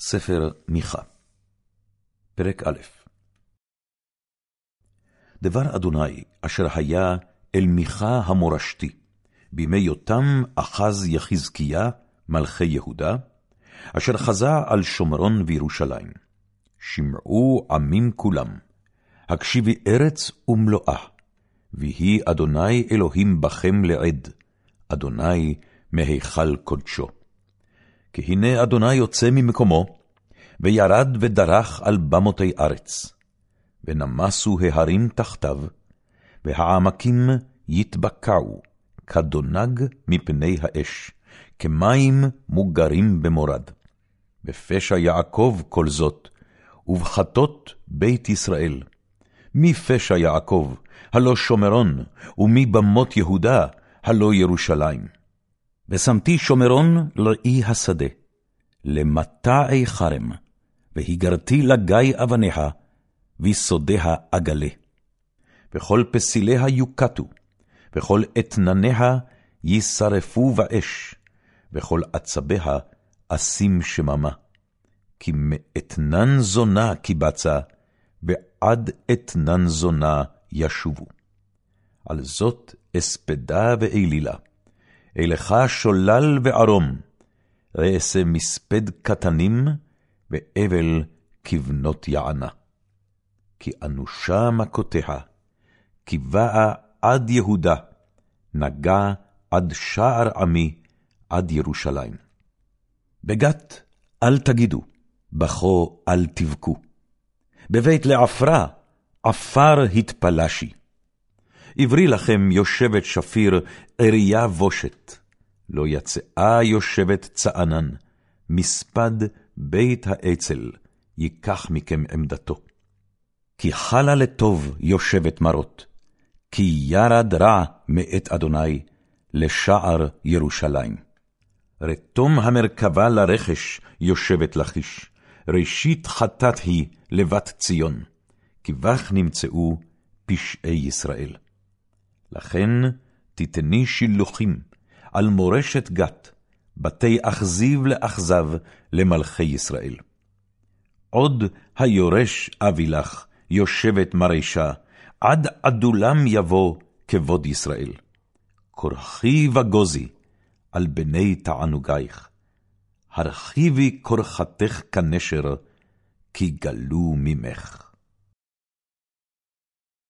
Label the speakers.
Speaker 1: ספר מיכה, פרק א' דבר אדוני אשר היה אל מיכה המורשתי, בימי יותם אחז יחזקיה, מלכי יהודה, אשר חזה על שומרון וירושלים. שמעו עמים כולם, הקשיבי ארץ ומלואה, ויהי אדוני אלוהים בכם לעד, אדוני מהיכל קודשו. כי הנה אדוני יוצא ממקומו, וירד ודרך על במותי ארץ, ונמסו ההרים תחתיו, והעמקים יתבקעו, כדונג מפני האש, כמים מוגרים במורד. בפשע יעקב כל זאת, ובחטות בית ישראל. מי פשע יעקב, הלא שומרון, ומבמות יהודה, הלא ירושלים. ושמתי שומרון לאי השדה, למטעי חרם, והיגרתי לגיא אבניה, ויסודיה אגלה. וכל פסיליה יוקטו, וכל אתנניה יישרפו באש, וכל עצביה אשים שממה. כי מאתנן זונה קיבצה, ועד אתנן זונה ישובו. על זאת אספדה ואלילה. אלך שולל וערום, ואעשה מספד קטנים, ואבל כבנות יענה. כי אנושה מכותיה, כי באה עד יהודה, נגע עד שער עמי, עד ירושלים. בגת אל תגידו, בכו אל תבכו. בבית לעפרה, עפר התפלשי. עברי לכם יושבת שפיר, עריה בושת. לא יצאה יושבת צענן, מספד בית האצל, ייקח מכם עמדתו. כי חלה לטוב יושבת מרות, כי ירד רע מאת אדוני, לשער ירושלים. רתום המרכבה לרכש יושבת לכיש, ראשית חטאת היא לבת ציון, כי בך נמצאו פשעי ישראל. לכן תתני שילוחים על מורשת גת, בתי אכזיב לאכזב למלכי ישראל. עוד היורש אבי לך, יושבת מרשה, עד עדולם יבוא כבוד ישראל. כורחי וגוזי על בני תענוגייך, הרחיבי כורחתך כנשר, כי גלו ממך.